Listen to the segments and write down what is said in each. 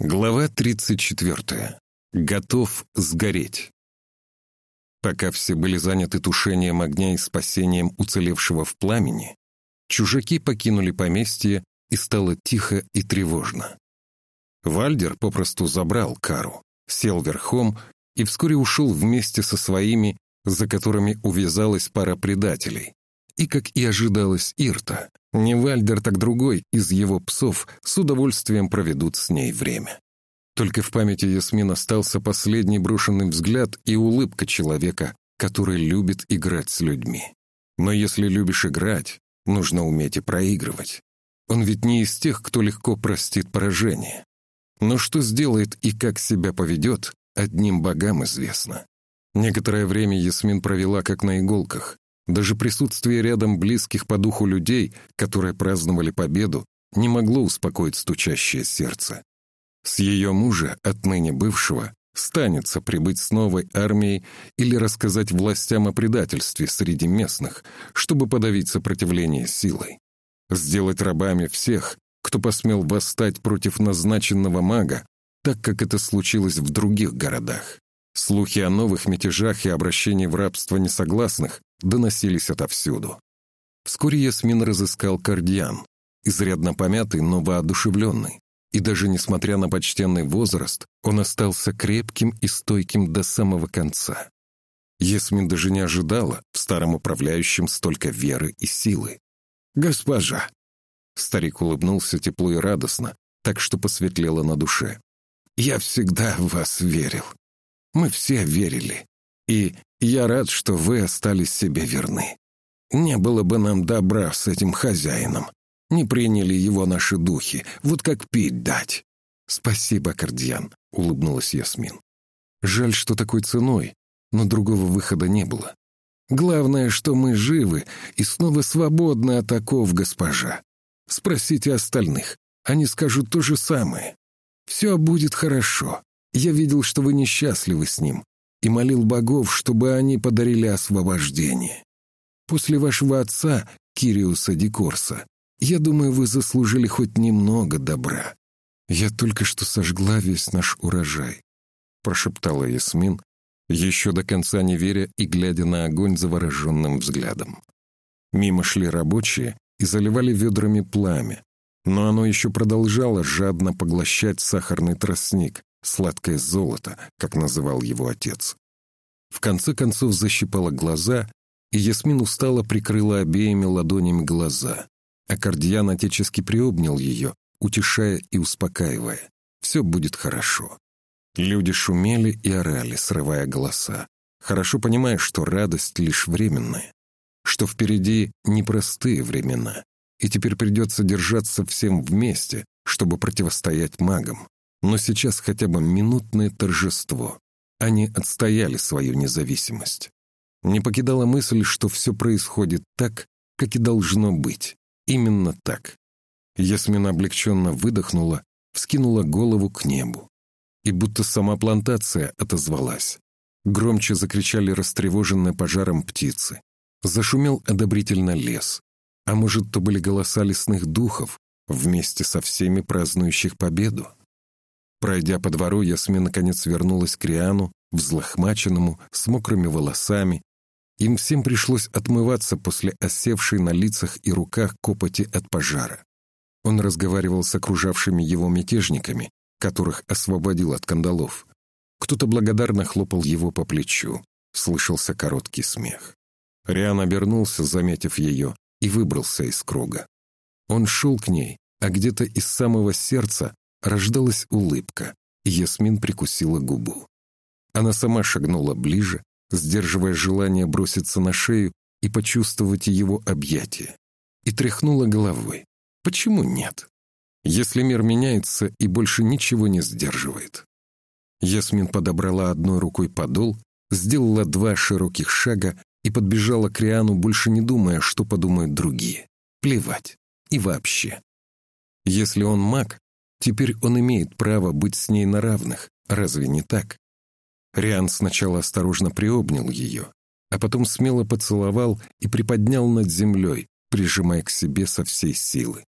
Глава 34. Готов сгореть. Пока все были заняты тушением огня и спасением уцелевшего в пламени, чужаки покинули поместье, и стало тихо и тревожно. Вальдер попросту забрал Кару, сел верхом и вскоре ушел вместе со своими, за которыми увязалась пара предателей. И, как и ожидалось Ирта, не Вальдер, так другой из его псов с удовольствием проведут с ней время. Только в памяти Ясмин остался последний брошенный взгляд и улыбка человека, который любит играть с людьми. Но если любишь играть, нужно уметь и проигрывать. Он ведь не из тех, кто легко простит поражение. Но что сделает и как себя поведет, одним богам известно. Некоторое время Ясмин провела как на иголках, даже присутствие рядом близких по духу людей, которые праздновали победу, не могло успокоить стучащее сердце. С ее мужа, отныне бывшего, станется прибыть с новой армией или рассказать властям о предательстве среди местных, чтобы подавить сопротивление силой. Сделать рабами всех, кто посмел восстать против назначенного мага, так как это случилось в других городах. Слухи о новых мятежах и обращении в рабство несогласных доносились отовсюду. Вскоре Ясмин разыскал Кардиан, изрядно помятый, но воодушевленный. И даже несмотря на почтенный возраст, он остался крепким и стойким до самого конца. Ясмин даже не ожидала в старом управляющем столько веры и силы. «Госпожа!» Старик улыбнулся тепло и радостно, так что посветлело на душе. «Я всегда в вас верил. Мы все верили. И я рад, что вы остались себе верны. Не было бы нам добра с этим хозяином. Не приняли его наши духи, вот как пить дать. «Спасибо, Кардиан», — улыбнулась Ясмин. «Жаль, что такой ценой, но другого выхода не было. Главное, что мы живы и снова свободны от оков, госпожа. Спросите остальных, они скажут то же самое. Все будет хорошо. Я видел, что вы несчастливы с ним, и молил богов, чтобы они подарили освобождение. После вашего отца, Кириуса Дикорса, я думаю, вы заслужили хоть немного добра. Я только что сожгла весь наш урожай», — прошептала Ясмин, еще до конца не веря и глядя на огонь завороженным взглядом. Мимо шли рабочие и заливали ведрами пламя, но оно еще продолжало жадно поглощать сахарный тростник, сладкое золото, как называл его отец. В конце концов защипала глаза, и Ясмин устало прикрыла обеими ладонями глаза. Аккордиан отечески приобнял ее, утешая и успокаивая. «Все будет хорошо». Люди шумели и орали, срывая голоса, хорошо понимая, что радость лишь временная, что впереди непростые времена, и теперь придется держаться всем вместе, чтобы противостоять магам. Но сейчас хотя бы минутное торжество. Они отстояли свою независимость. Не покидала мысль, что все происходит так, как и должно быть. Именно так. Ясмина облегченно выдохнула, вскинула голову к небу. И будто сама плантация отозвалась. Громче закричали растревоженные пожаром птицы. Зашумел одобрительно лес. А может, то были голоса лесных духов, вместе со всеми празднующих победу? Пройдя по двору, Ясмин наконец вернулась к Риану, взлохмаченному, с мокрыми волосами. Им всем пришлось отмываться после осевшей на лицах и руках копоти от пожара. Он разговаривал с окружавшими его мятежниками, которых освободил от кандалов. Кто-то благодарно хлопал его по плечу. Слышался короткий смех. Риан обернулся, заметив ее, и выбрался из круга. Он шел к ней, а где-то из самого сердца рождалась улыбка, и Ясмин прикусила губу. Она сама шагнула ближе, сдерживая желание броситься на шею и почувствовать его объятия, и тряхнула головой. Почему нет? Если мир меняется и больше ничего не сдерживает. Ясмин подобрала одной рукой подол, сделала два широких шага и подбежала к Риану, больше не думая, что подумают другие. Плевать. И вообще. Если он маг, Теперь он имеет право быть с ней на равных, разве не так? Риан сначала осторожно приобнял ее, а потом смело поцеловал и приподнял над землей, прижимая к себе со всей силы.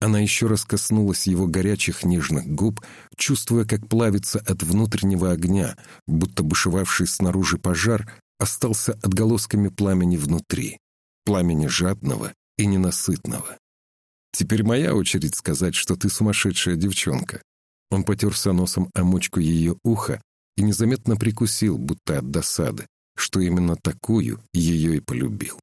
Она еще раз коснулась его горячих нежных губ, чувствуя, как плавится от внутреннего огня, будто бушевавший снаружи пожар остался отголосками пламени внутри, пламени жадного и ненасытного. «Теперь моя очередь сказать, что ты сумасшедшая девчонка». Он потерся носом о мочку ее уха и незаметно прикусил, будто от досады, что именно такую ее и полюбил.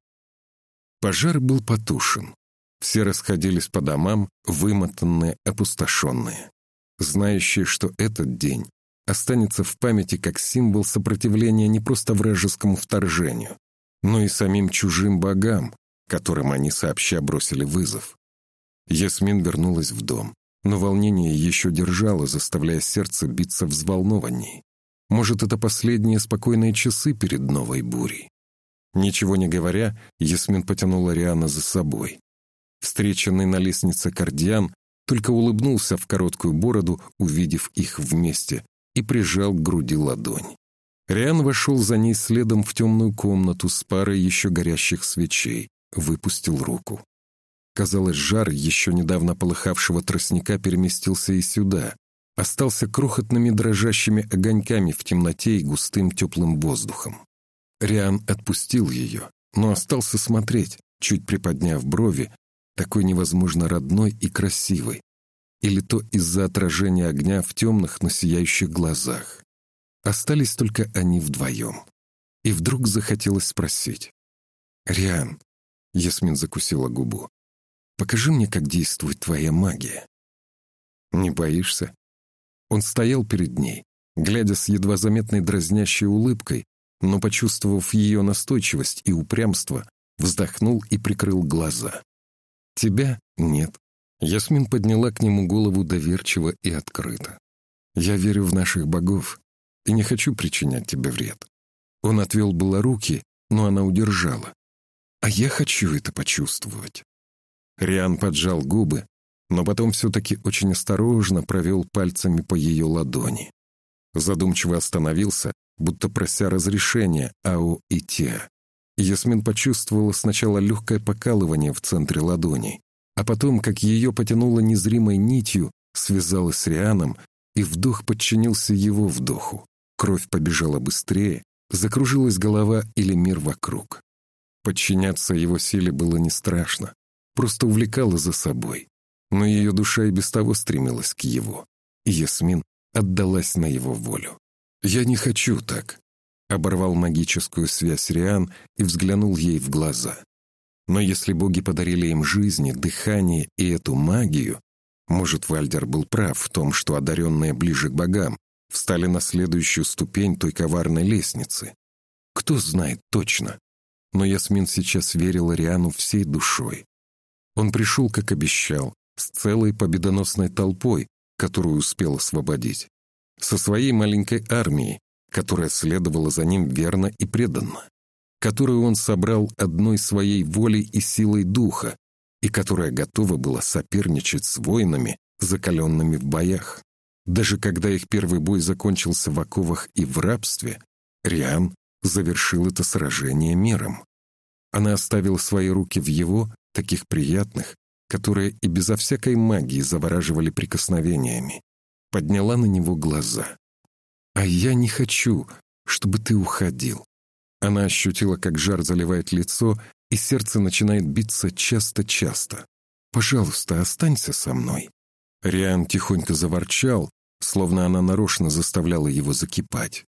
Пожар был потушен. Все расходились по домам, вымотанные, опустошенные, знающие, что этот день останется в памяти как символ сопротивления не просто вражескому вторжению, но и самим чужим богам, которым они сообща бросили вызов. Ясмин вернулась в дом, но волнение еще держало, заставляя сердце биться взволнованней. Может, это последние спокойные часы перед новой бурей. Ничего не говоря, Ясмин потянула Риана за собой. Встреченный на лестнице Кардиан только улыбнулся в короткую бороду, увидев их вместе, и прижал к груди ладонь. Риан вошел за ней следом в темную комнату с парой еще горящих свечей, выпустил руку. Казалось, жар еще недавно полыхавшего тростника переместился и сюда, остался крохотными дрожащими огоньками в темноте и густым теплым воздухом. Риан отпустил ее, но остался смотреть, чуть приподняв брови, такой невозможно родной и красивой, или то из-за отражения огня в темных, но сияющих глазах. Остались только они вдвоем. И вдруг захотелось спросить. «Риан», — Ясмин закусила губу, — «покажи мне, как действует твоя магия». «Не боишься?» Он стоял перед ней, глядя с едва заметной дразнящей улыбкой, но, почувствовав ее настойчивость и упрямство, вздохнул и прикрыл глаза. «Тебя нет». Ясмин подняла к нему голову доверчиво и открыто. «Я верю в наших богов и не хочу причинять тебе вред». Он отвел было руки, но она удержала. «А я хочу это почувствовать». Риан поджал губы, но потом все-таки очень осторожно провел пальцами по ее ладони. Задумчиво остановился, будто прося разрешения Ао и Те. Ясмин почувствовала сначала легкое покалывание в центре ладони, а потом, как ее потянуло незримой нитью, связалась с Рианом, и вдох подчинился его вдоху. Кровь побежала быстрее, закружилась голова или мир вокруг. Подчиняться его силе было не страшно, просто увлекало за собой. Но ее душа и без того стремилась к его, и Ясмин отдалась на его волю. «Я не хочу так», — оборвал магическую связь Риан и взглянул ей в глаза. Но если боги подарили им жизни, дыхание и эту магию, может, Вальдер был прав в том, что одаренные ближе к богам встали на следующую ступень той коварной лестницы. Кто знает точно. Но Ясмин сейчас верила Риану всей душой. Он пришел, как обещал, с целой победоносной толпой, которую успел освободить со своей маленькой армией, которая следовала за ним верно и преданно, которую он собрал одной своей волей и силой духа, и которая готова была соперничать с воинами, закаленными в боях. Даже когда их первый бой закончился в оковах и в рабстве, Риан завершил это сражение миром. Она оставила свои руки в его, таких приятных, которые и безо всякой магии завораживали прикосновениями подняла на него глаза. «А я не хочу, чтобы ты уходил». Она ощутила, как жар заливает лицо, и сердце начинает биться часто-часто. «Пожалуйста, останься со мной». Риан тихонько заворчал, словно она нарочно заставляла его закипать.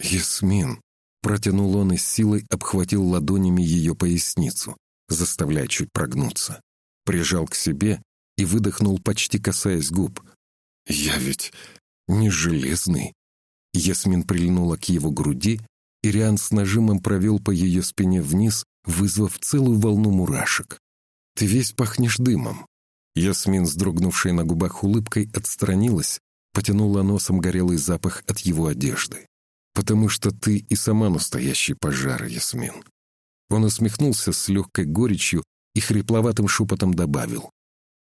«Ясмин!» — протянул он и с силой обхватил ладонями ее поясницу, заставляя чуть прогнуться. Прижал к себе и выдохнул, почти касаясь губ. «Я ведь не железный». Ясмин прильнула к его груди, и Риан с нажимом провел по ее спине вниз, вызвав целую волну мурашек. «Ты весь пахнешь дымом». Ясмин, сдрогнувшая на губах улыбкой, отстранилась, потянула носом горелый запах от его одежды. «Потому что ты и сама настоящий пожар, Ясмин». Он усмехнулся с легкой горечью и хрипловатым шепотом добавил.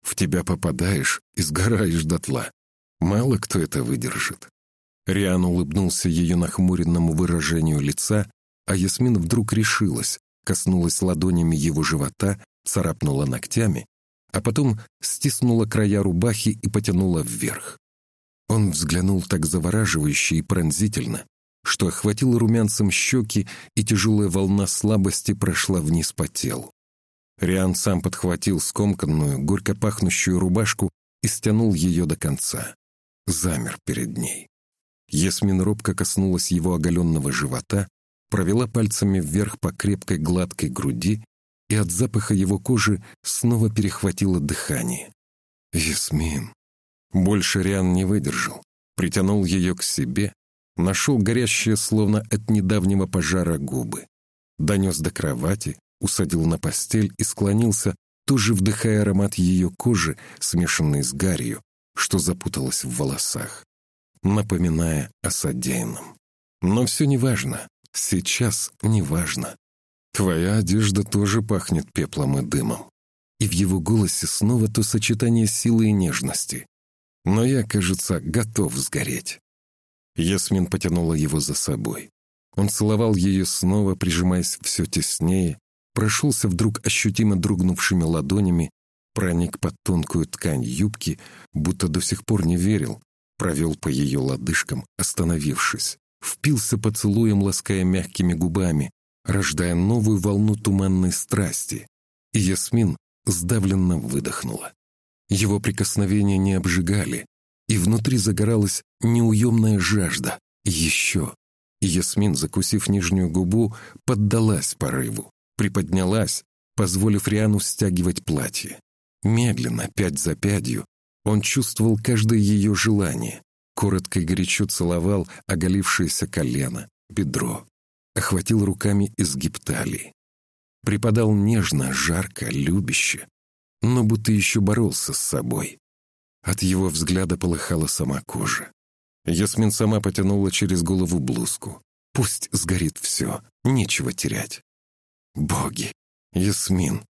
«В тебя попадаешь и сгораешь дотла. Мало кто это выдержит. Риан улыбнулся ее нахмуренному выражению лица, а Ясмин вдруг решилась, коснулась ладонями его живота, царапнула ногтями, а потом стиснула края рубахи и потянула вверх. Он взглянул так завораживающе и пронзительно, что охватил румянцем щеки, и тяжелая волна слабости прошла вниз по телу. Риан сам подхватил скомканную, горько пахнущую рубашку и стянул ее до конца. Замер перед ней. Ясмин робко коснулась его оголенного живота, провела пальцами вверх по крепкой гладкой груди и от запаха его кожи снова перехватило дыхание. «Ясмин!» Больше Риан не выдержал, притянул ее к себе, нашел горящие, словно от недавнего пожара, губы, донес до кровати, усадил на постель и склонился, тоже вдыхая аромат ее кожи, смешанный с гарью, что запуталась в волосах, напоминая о содеянном. Но все неважно, сейчас неважно. Твоя одежда тоже пахнет пеплом и дымом. И в его голосе снова то сочетание силы и нежности. Но я, кажется, готов сгореть. Ясмин потянула его за собой. Он целовал ее снова, прижимаясь все теснее, прошелся вдруг ощутимо дрогнувшими ладонями, проник под тонкую ткань юбки, будто до сих пор не верил, провел по ее лодыжкам, остановившись, впился поцелуем, лаская мягкими губами, рождая новую волну туманной страсти. И Ясмин сдавленно выдохнула. Его прикосновения не обжигали, и внутри загоралась неуемная жажда. Еще. Ясмин, закусив нижнюю губу, поддалась порыву приподнялась, позволив Риану стягивать платье. Медленно, пять за пятью, он чувствовал каждое ее желание, коротко и горячо целовал оголившееся колено, бедро, охватил руками изгиб талии. Припадал нежно, жарко, любяще, но будто еще боролся с собой. От его взгляда полыхала сама кожа. Ясмин сама потянула через голову блузку. Пусть сгорит все, нечего терять. «Боги! Ясмин,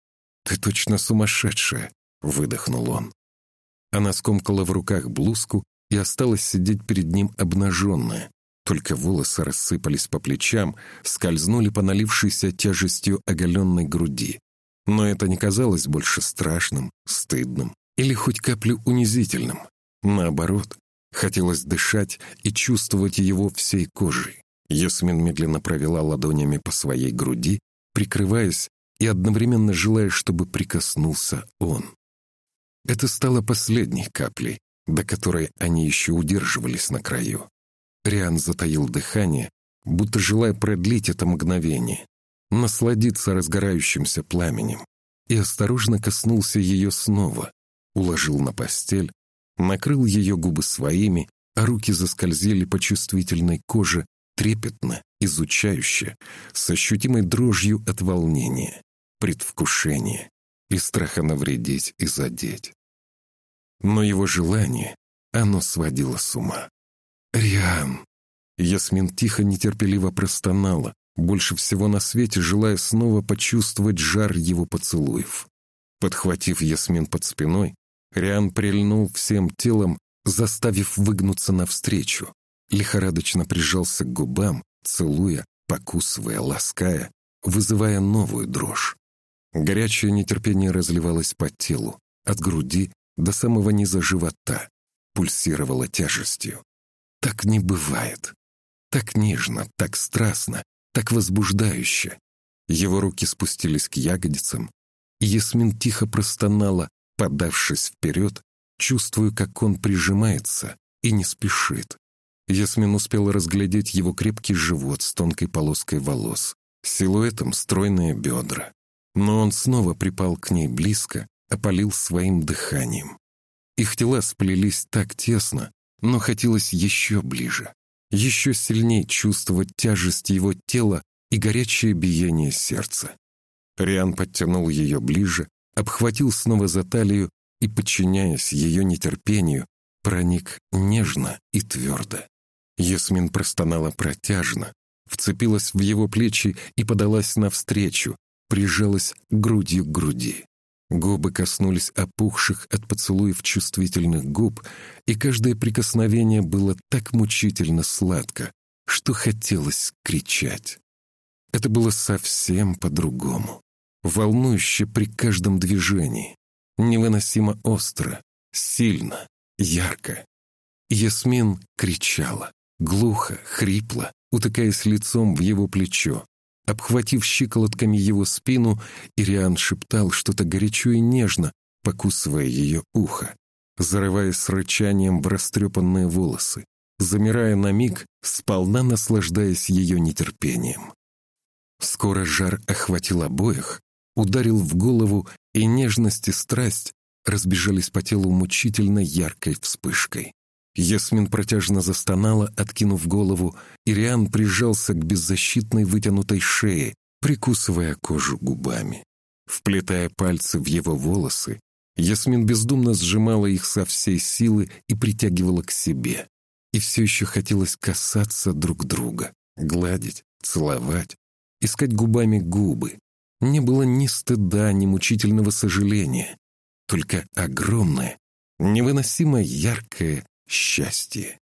ты точно сумасшедшая!» — выдохнул он. Она скомкала в руках блузку и осталась сидеть перед ним обнаженная. Только волосы рассыпались по плечам, скользнули по налившейся тяжестью оголенной груди. Но это не казалось больше страшным, стыдным или хоть каплю унизительным. Наоборот, хотелось дышать и чувствовать его всей кожей. Ясмин медленно провела ладонями по своей груди, прикрываясь и одновременно желая, чтобы прикоснулся он. Это стало последней каплей, до которой они еще удерживались на краю. Риан затаил дыхание, будто желая продлить это мгновение, насладиться разгорающимся пламенем, и осторожно коснулся ее снова, уложил на постель, накрыл ее губы своими, а руки заскользили по чувствительной коже трепетно, изучающе, с ощутимой дрожью от волнения, предвкушения и страха навредить и задеть. Но его желание, оно сводило с ума. «Риан!» Ясмин тихо, нетерпеливо простонала, больше всего на свете желая снова почувствовать жар его поцелуев. Подхватив Ясмин под спиной, Риан прильнул всем телом, заставив выгнуться навстречу, лихорадочно прижался к губам, целуя, покусывая, лаская, вызывая новую дрожь. Горячее нетерпение разливалось по телу, от груди до самого низа живота, пульсировало тяжестью. Так не бывает. Так нежно, так страстно, так возбуждающе. Его руки спустились к ягодицам, и Ясмин тихо простонала, подавшись вперед, чувствуя, как он прижимается и не спешит. Ясмин успела разглядеть его крепкий живот с тонкой полоской волос, силуэтом стройные бедра. Но он снова припал к ней близко, опалил своим дыханием. Их тела сплелись так тесно, но хотелось еще ближе, еще сильнее чувствовать тяжесть его тела и горячее биение сердца. Риан подтянул ее ближе, обхватил снова за талию и, подчиняясь ее нетерпению, проник нежно и твердо. Ясмин простонала протяжно, вцепилась в его плечи и подалась навстречу, прижалась грудью к груди. Губы коснулись опухших от поцелуев чувствительных губ, и каждое прикосновение было так мучительно сладко, что хотелось кричать. Это было совсем по-другому, волнующе при каждом движении. невыносимо остро, сильно, ярко. Ясмин кричала, глухо, хрипло, утыкаясь лицом в его плечо. Обхватив щиколотками его спину, Ириан шептал что-то горячо и нежно, покусывая ее ухо, зарываясь с рычанием в растрепанные волосы, замирая на миг, сполна наслаждаясь ее нетерпением. Скоро жар охватил обоих, ударил в голову, и нежность и страсть разбежались по телу мучительно яркой вспышкой. Ясмин протяжно застонала, откинув голову, и Риан прижался к беззащитной вытянутой шее, прикусывая кожу губами. Вплетая пальцы в его волосы, Ясмин бездумно сжимала их со всей силы и притягивала к себе. И все еще хотелось касаться друг друга, гладить, целовать, искать губами губы. Не было ни стыда, ни мучительного сожаления, только огромное, невыносимо яркое счастье.